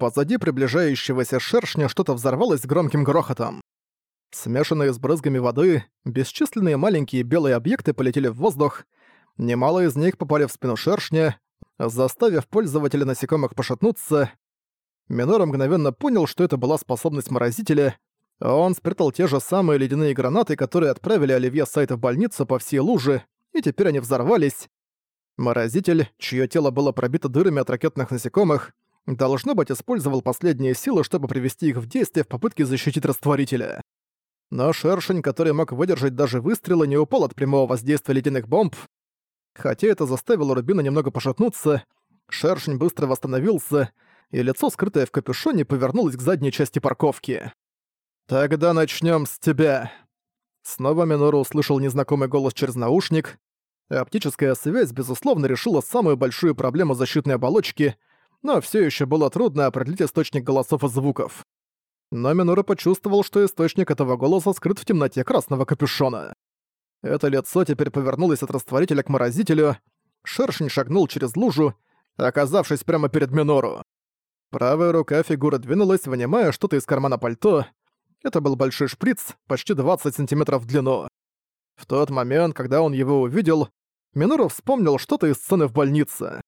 позади приближающегося шершня что-то взорвалось громким грохотом. Смешанные с брызгами воды, бесчисленные маленькие белые объекты полетели в воздух, немало из них попали в спину шершня, заставив пользователя насекомых пошатнуться. Минор мгновенно понял, что это была способность морозителя, он спрятал те же самые ледяные гранаты, которые отправили Оливье Сайта в больницу по всей луже, и теперь они взорвались. Морозитель, чье тело было пробито дырами от ракетных насекомых, должно быть, использовал последние силы, чтобы привести их в действие в попытке защитить растворителя. Но шершень, который мог выдержать даже выстрелы, не упал от прямого воздействия ледяных бомб. Хотя это заставило Рубина немного пошатнуться, шершень быстро восстановился, и лицо, скрытое в капюшоне, повернулось к задней части парковки. «Тогда начнем с тебя!» Снова Минору услышал незнакомый голос через наушник. Оптическая связь, безусловно, решила самую большую проблему защитной оболочки, но все еще было трудно определить источник голосов и звуков. Но Минора почувствовал, что источник этого голоса скрыт в темноте красного капюшона. Это лицо теперь повернулось от растворителя к морозителю. Шершень шагнул через лужу, оказавшись прямо перед Минору. Правая рука фигуры двинулась, вынимая что-то из кармана пальто. Это был большой шприц, почти 20 сантиметров в длину. В тот момент, когда он его увидел, Минору вспомнил что-то из сцены в больнице.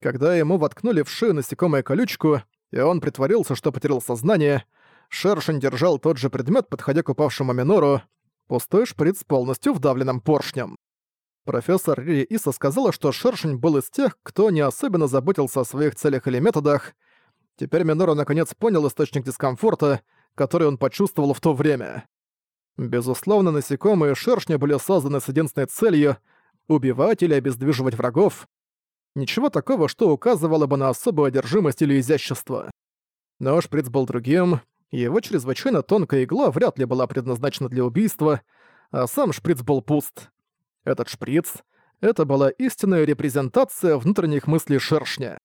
Когда ему воткнули в шею насекомое колючку, и он притворился, что потерял сознание, Шершень держал тот же предмет, подходя к упавшему Минору, пустой шприц полностью вдавленным поршнем. Профессор Рири Иса сказала, что Шершень был из тех, кто не особенно заботился о своих целях или методах. Теперь Минору наконец понял источник дискомфорта, который он почувствовал в то время. Безусловно, насекомые шершни были созданы с единственной целью — убивать или обездвиживать врагов. Ничего такого, что указывало бы на особую одержимость или изящество. Но шприц был другим, его чрезвычайно тонкая игла вряд ли была предназначена для убийства, а сам шприц был пуст. Этот шприц — это была истинная репрезентация внутренних мыслей шершня.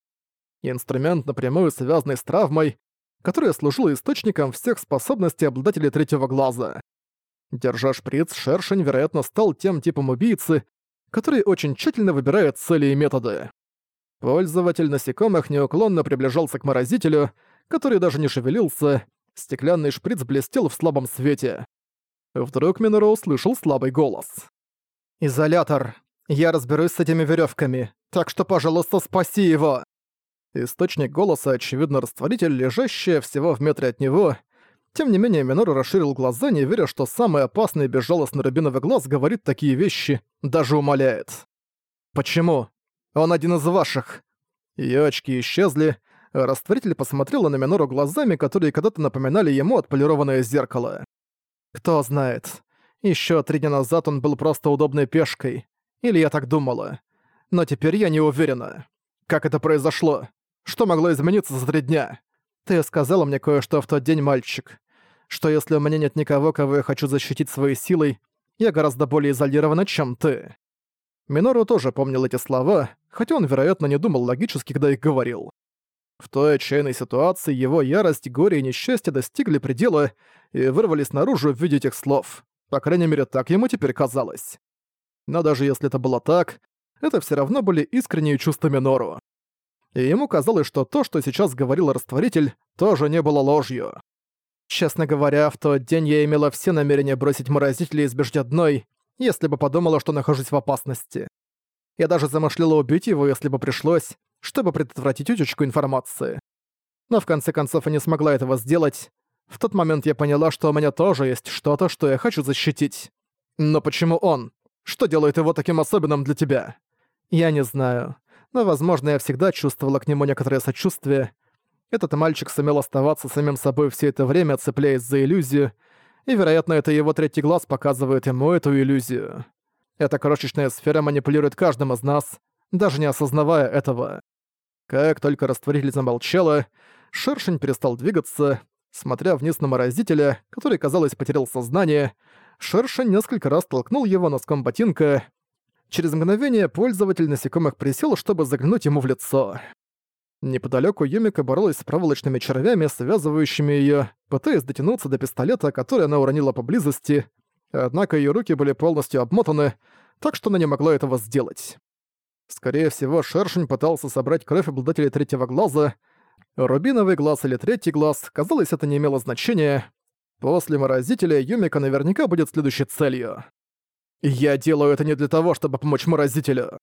Инструмент, напрямую связанный с травмой, которая служила источником всех способностей обладателей третьего глаза. Держа шприц, шершень, вероятно, стал тем типом убийцы, который очень тщательно выбирает цели и методы. Пользователь насекомых неуклонно приближался к морозителю, который даже не шевелился, стеклянный шприц блестел в слабом свете. Вдруг Миноро услышал слабый голос. «Изолятор. Я разберусь с этими веревками, так что, пожалуйста, спаси его!» Источник голоса, очевидно, растворитель, лежащий всего в метре от него. Тем не менее, Минору расширил глаза, не веря, что самый опасный и безжалостный рубиновый глаз говорит такие вещи, даже умоляет. «Почему? Он один из ваших!» Её очки исчезли, Растворитель посмотрела на Минору глазами, которые когда-то напоминали ему отполированное зеркало. Кто знает. Еще три дня назад он был просто удобной пешкой. Или я так думала. Но теперь я не уверена. Как это произошло? Что могло измениться за три дня? Ты сказала мне кое-что в тот день, мальчик. Что если у меня нет никого, кого я хочу защитить своей силой, я гораздо более изолирована, чем ты. Минору тоже помнил эти слова, хотя он, вероятно, не думал логически, когда их говорил. В той отчаянной ситуации его ярость, горе и несчастье достигли предела и вырвались наружу в виде этих слов. По крайней мере, так ему теперь казалось. Но даже если это было так, это все равно были искренние чувства Минору. И ему казалось, что то, что сейчас говорил растворитель, тоже не было ложью. Честно говоря, в тот день я имела все намерения бросить морозитель и избежать одной, если бы подумала, что нахожусь в опасности. Я даже замышляла убить его, если бы пришлось, чтобы предотвратить утечку информации. Но в конце концов я не смогла этого сделать. В тот момент я поняла, что у меня тоже есть что-то, что я хочу защитить. Но почему он? Что делает его таким особенным для тебя? Я не знаю. Но, возможно, я всегда чувствовала к нему некоторое сочувствие. Этот мальчик сумел оставаться самим собой все это время, цепляясь за иллюзию, и, вероятно, это его третий глаз показывает ему эту иллюзию. Эта крошечная сфера манипулирует каждым из нас, даже не осознавая этого. Как только растворитель замолчала, шершень перестал двигаться, смотря вниз на морозителя, который, казалось, потерял сознание, шершень несколько раз толкнул его носком ботинка. Через мгновение пользователь насекомых присел, чтобы заглянуть ему в лицо. Неподалеку Юмика боролась с проволочными червями, связывающими ее, пытаясь дотянуться до пистолета, который она уронила поблизости, однако ее руки были полностью обмотаны, так что она не могла этого сделать. Скорее всего, шершень пытался собрать кровь обладателя третьего глаза. Рубиновый глаз или третий глаз, казалось, это не имело значения. После морозителя Юмика наверняка будет следующей целью. «Я делаю это не для того, чтобы помочь морозителю!»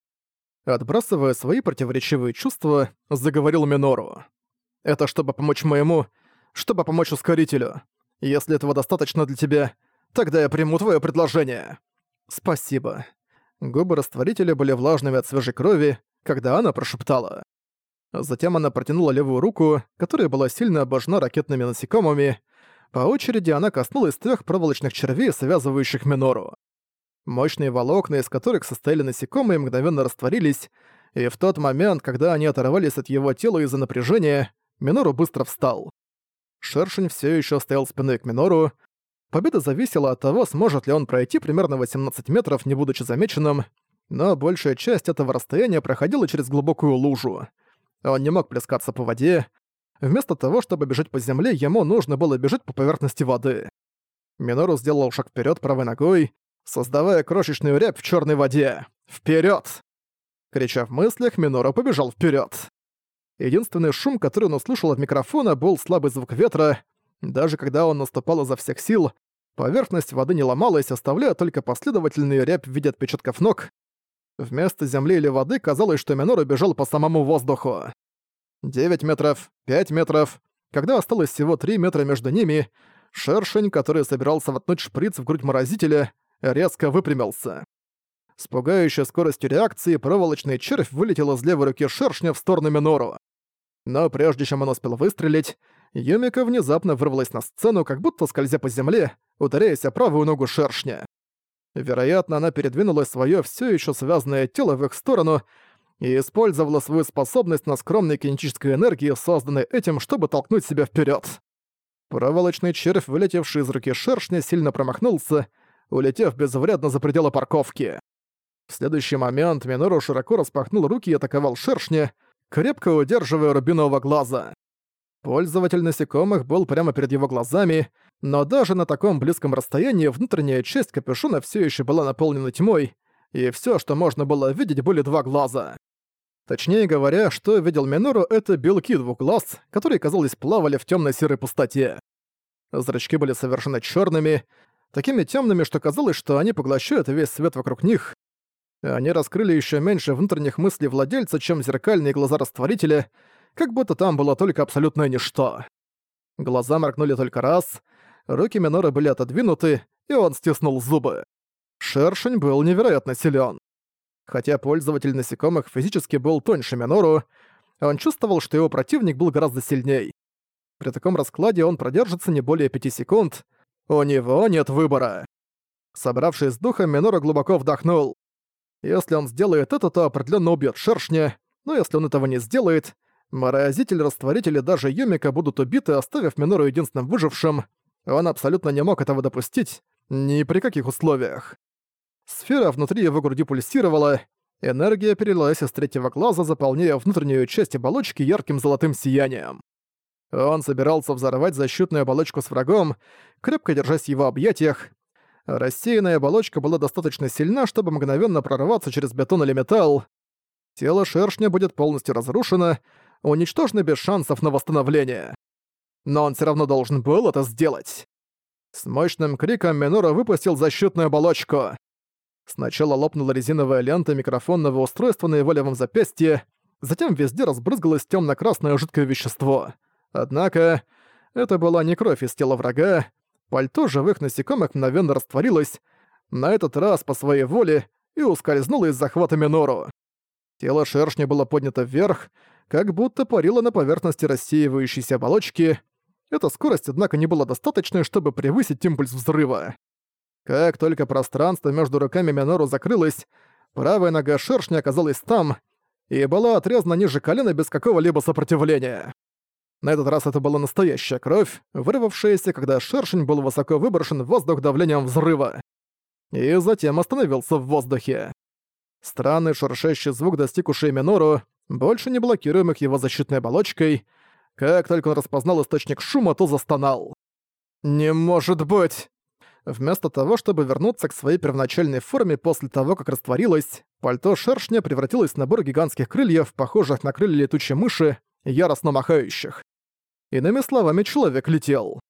Отбрасывая свои противоречивые чувства, заговорил Минору. «Это чтобы помочь моему... чтобы помочь ускорителю. Если этого достаточно для тебя, тогда я приму твое предложение». «Спасибо». Губы растворителя были влажными от свежей крови, когда она прошептала. Затем она протянула левую руку, которая была сильно обожжена ракетными насекомыми. По очереди она коснулась трех проволочных червей, связывающих Минору. Мощные волокна, из которых состояли насекомые, мгновенно растворились, и в тот момент, когда они оторвались от его тела из-за напряжения, Минору быстро встал. Шершень все еще стоял спиной к Минору. Победа зависела от того, сможет ли он пройти примерно 18 метров, не будучи замеченным, но большая часть этого расстояния проходила через глубокую лужу. Он не мог плескаться по воде. Вместо того, чтобы бежать по земле, ему нужно было бежать по поверхности воды. Минору сделал шаг вперед правой ногой, создавая крошечную рябь в черной воде. Вперед! Крича в мыслях, Минору побежал вперед. Единственный шум, который он услышал от микрофона, был слабый звук ветра. Даже когда он наступал изо всех сил, поверхность воды не ломалась, оставляя только последовательный рябь в виде отпечатков ног, Вместо земли или воды казалось, что Минору бежал по самому воздуху. 9 метров, 5 метров. Когда осталось всего 3 метра между ними, шершень, который собирался воткнуть шприц в грудь морозителя, резко выпрямился. С пугающей скоростью реакции проволочный червь вылетел из левой руки шершня в сторону Минору. Но прежде чем он успел выстрелить, Юмика внезапно вырвалась на сцену, как будто скользя по земле, ударяясь о правую ногу шершня. Вероятно, она передвинула свое все еще связанное тело в их сторону и использовала свою способность на скромной кинетической энергии, созданной этим, чтобы толкнуть себя вперед. Проволочный червь, вылетевший из руки шершня, сильно промахнулся, улетев безвредно за пределы парковки. В следующий момент Минору широко распахнул руки и атаковал шершня, крепко удерживая рубинового глаза. Пользователь насекомых был прямо перед его глазами, но даже на таком близком расстоянии внутренняя часть капюшона все еще была наполнена тьмой, и все, что можно было видеть, были два глаза. Точнее говоря, что видел Минору, это белки двух глаз, которые, казалось, плавали в темно серой пустоте. Зрачки были совершенно черными, такими темными, что казалось, что они поглощают весь свет вокруг них. Они раскрыли еще меньше внутренних мыслей владельца, чем зеркальные глаза растворителя, как будто там было только абсолютное ничто. Глаза моргнули только раз, руки Минора были отодвинуты, и он стиснул зубы. Шершень был невероятно силен. Хотя пользователь насекомых физически был тоньше Минору, он чувствовал, что его противник был гораздо сильней. При таком раскладе он продержится не более пяти секунд. У него нет выбора. Собравшись с духом, Минора глубоко вдохнул. Если он сделает это, то определенно убьет шершня, но если он этого не сделает, Морозитель, растворитель и даже Юмика будут убиты, оставив Минору единственным выжившим. Он абсолютно не мог этого допустить, ни при каких условиях. Сфера внутри его груди пульсировала, энергия перелилась из третьего глаза, заполняя внутреннюю часть оболочки ярким золотым сиянием. Он собирался взорвать защитную оболочку с врагом, крепко держась в его объятиях. Рассеянная оболочка была достаточно сильна, чтобы мгновенно прорваться через бетон или металл. Тело шершня будет полностью разрушено, уничтожены без шансов на восстановление. Но он все равно должен был это сделать. С мощным криком Минора выпустил защитную оболочку. Сначала лопнула резиновая лента микрофонного устройства на его левом запястье, затем везде разбрызгалось темно красное жидкое вещество. Однако, это была не кровь из тела врага, пальто живых насекомых мгновенно растворилось, на этот раз по своей воле, и ускользнуло из захвата Минору. Тело шершня было поднято вверх, как будто парила на поверхности рассеивающейся оболочки. Эта скорость, однако, не была достаточной, чтобы превысить импульс взрыва. Как только пространство между руками Минору закрылось, правая нога шершня оказалась там и была отрезана ниже колена без какого-либо сопротивления. На этот раз это была настоящая кровь, вырвавшаяся, когда шершень был высоко выброшен в воздух давлением взрыва. И затем остановился в воздухе. Странный шуршащий звук достиг ушей Минору, больше не блокируемых его защитной оболочкой. Как только он распознал источник шума, то застонал. «Не может быть!» Вместо того, чтобы вернуться к своей первоначальной форме после того, как растворилось, пальто шершня превратилось в набор гигантских крыльев, похожих на крылья летучей мыши, яростно махающих. Иными словами, человек летел.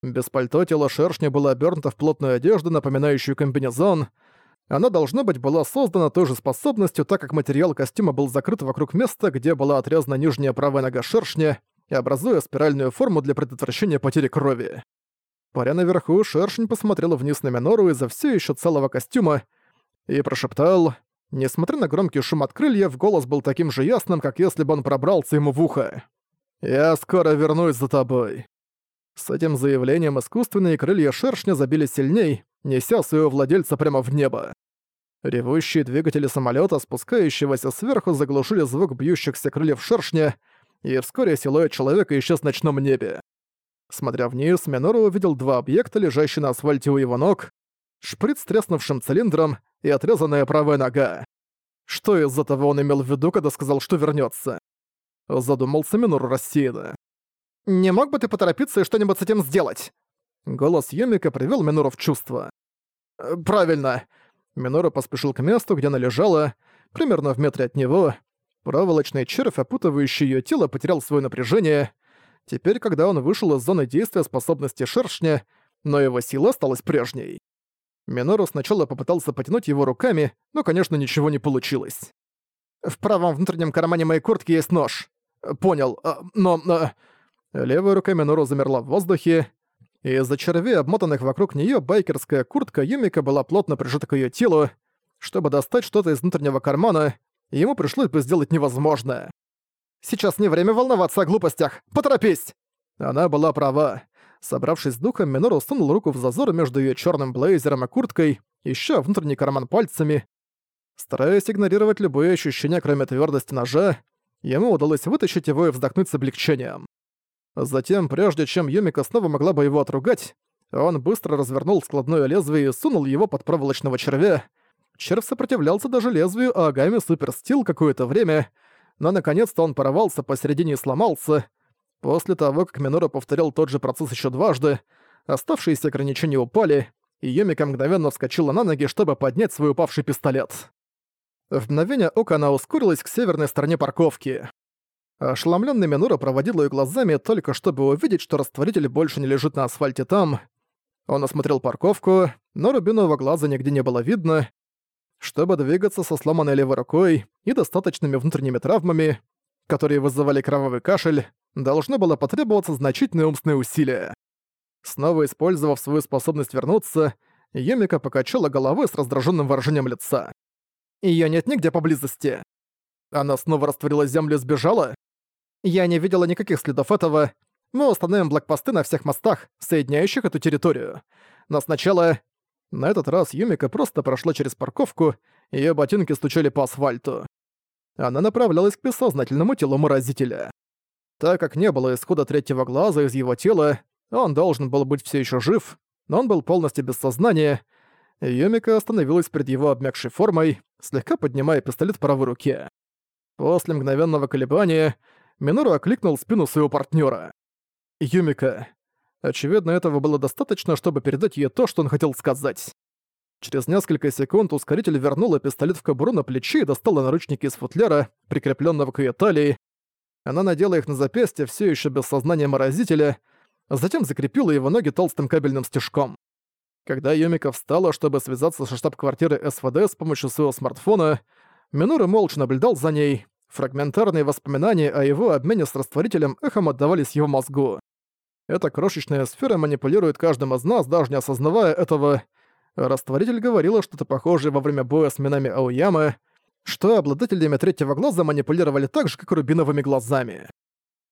Без пальто тело шершня было обернуто в плотную одежду, напоминающую комбинезон. Она, должно быть, была создана той же способностью, так как материал костюма был закрыт вокруг места, где была отрезана нижняя правая нога шершня, образуя спиральную форму для предотвращения потери крови. Паря наверху, шершень посмотрел вниз на Минору из-за все еще целого костюма и прошептал... Несмотря на громкий шум от крыльев, голос был таким же ясным, как если бы он пробрался ему в ухо. «Я скоро вернусь за тобой». С этим заявлением искусственные крылья шершня забили сильней, неся своего владельца прямо в небо. Ревущие двигатели самолета, спускающегося сверху, заглушили звук бьющихся крыльев шершня, и вскоре силуэт человека исчез в ночном небе. Смотря вниз, Минору увидел два объекта, лежащие на асфальте у его ног, шприц с треснувшим цилиндром и отрезанная правая нога. Что из-за того он имел в виду, когда сказал, что вернется? Задумался Минору рассеянно. «Не мог бы ты поторопиться и что-нибудь с этим сделать?» Голос Юмика привел Минору в чувство. «Э, «Правильно!» Минора поспешил к месту, где она лежала, примерно в метре от него. Проволочный червь, опутывающий ее тело, потерял свое напряжение. Теперь, когда он вышел из зоны действия способности шершня, но его сила осталась прежней. Минору сначала попытался потянуть его руками, но, конечно, ничего не получилось. «В правом внутреннем кармане моей куртки есть нож. Понял, а, но...» Левая рука Минору замерла в воздухе, и из-за червей, обмотанных вокруг нее, байкерская куртка Юмика была плотно прижата к ее телу. Чтобы достать что-то из внутреннего кармана, ему пришлось бы сделать невозможное. «Сейчас не время волноваться о глупостях! Поторопись!» Она была права. Собравшись с духом, Минору сунул руку в зазор между ее черным блейзером и курткой, еще внутренний карман пальцами. Стараясь игнорировать любые ощущения, кроме твердости ножа, ему удалось вытащить его и вздохнуть с облегчением. Затем, прежде чем Юмика снова могла бы его отругать, он быстро развернул складное лезвие и сунул его под проволочного червя. Червь сопротивлялся даже лезвию Агами Суперстил какое-то время, но наконец-то он порвался посередине и сломался. После того, как Минора повторил тот же процесс еще дважды, оставшиеся ограничения упали, и Юмика мгновенно вскочила на ноги, чтобы поднять свой упавший пистолет. В мгновение ока она ускорилась к северной стороне парковки. Ошеломлённый Минора проводил её глазами только чтобы увидеть, что растворитель больше не лежит на асфальте там. Он осмотрел парковку, но рубинового глаза нигде не было видно. Чтобы двигаться со сломанной левой рукой и достаточными внутренними травмами, которые вызывали кровавый кашель, должно было потребоваться значительные умственные усилия. Снова использовав свою способность вернуться, Юмика покачала головой с раздраженным выражением лица. Её нет нигде поблизости. Она снова растворила землю и сбежала? Я не видела никаких следов этого. Мы установим блокпосты на всех мостах, соединяющих эту территорию. Но сначала... На этот раз Юмика просто прошла через парковку, её ботинки стучали по асфальту. Она направлялась к бессознательному телу морозителя. Так как не было исхода третьего глаза из его тела, он должен был быть все еще жив, но он был полностью без сознания. Юмика остановилась перед его обмякшей формой, слегка поднимая пистолет в правой руке. После мгновенного колебания Минору окликнул спину своего партнера. «Юмика». Очевидно, этого было достаточно, чтобы передать ей то, что он хотел сказать. Через несколько секунд ускоритель вернула пистолет в кобуру на плече и достала наручники из футляра, прикрепленного к ее талии. Она надела их на запястье, все еще без сознания морозителя, затем закрепила его ноги толстым кабельным стежком. Когда Юмика встала, чтобы связаться со штаб-квартирой СВД с помощью своего смартфона, Минору молча наблюдал за ней, Фрагментарные воспоминания о его обмене с растворителем эхом отдавались его мозгу. Эта крошечная сфера манипулирует каждым из нас, даже не осознавая этого. Растворитель говорила что-то похожее во время боя с минами Ауямы, что обладателями третьего глаза манипулировали так же, как рубиновыми глазами.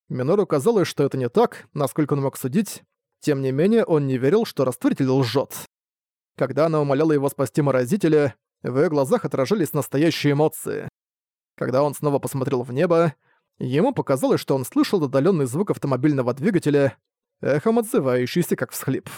Минору казалось, что это не так, насколько он мог судить, тем не менее он не верил, что растворитель лжет. Когда она умоляла его спасти морозителя, в её глазах отражались настоящие эмоции. Когда он снова посмотрел в небо, ему показалось, что он слышал отдаленный звук автомобильного двигателя, эхом отзывающийся как всхлип.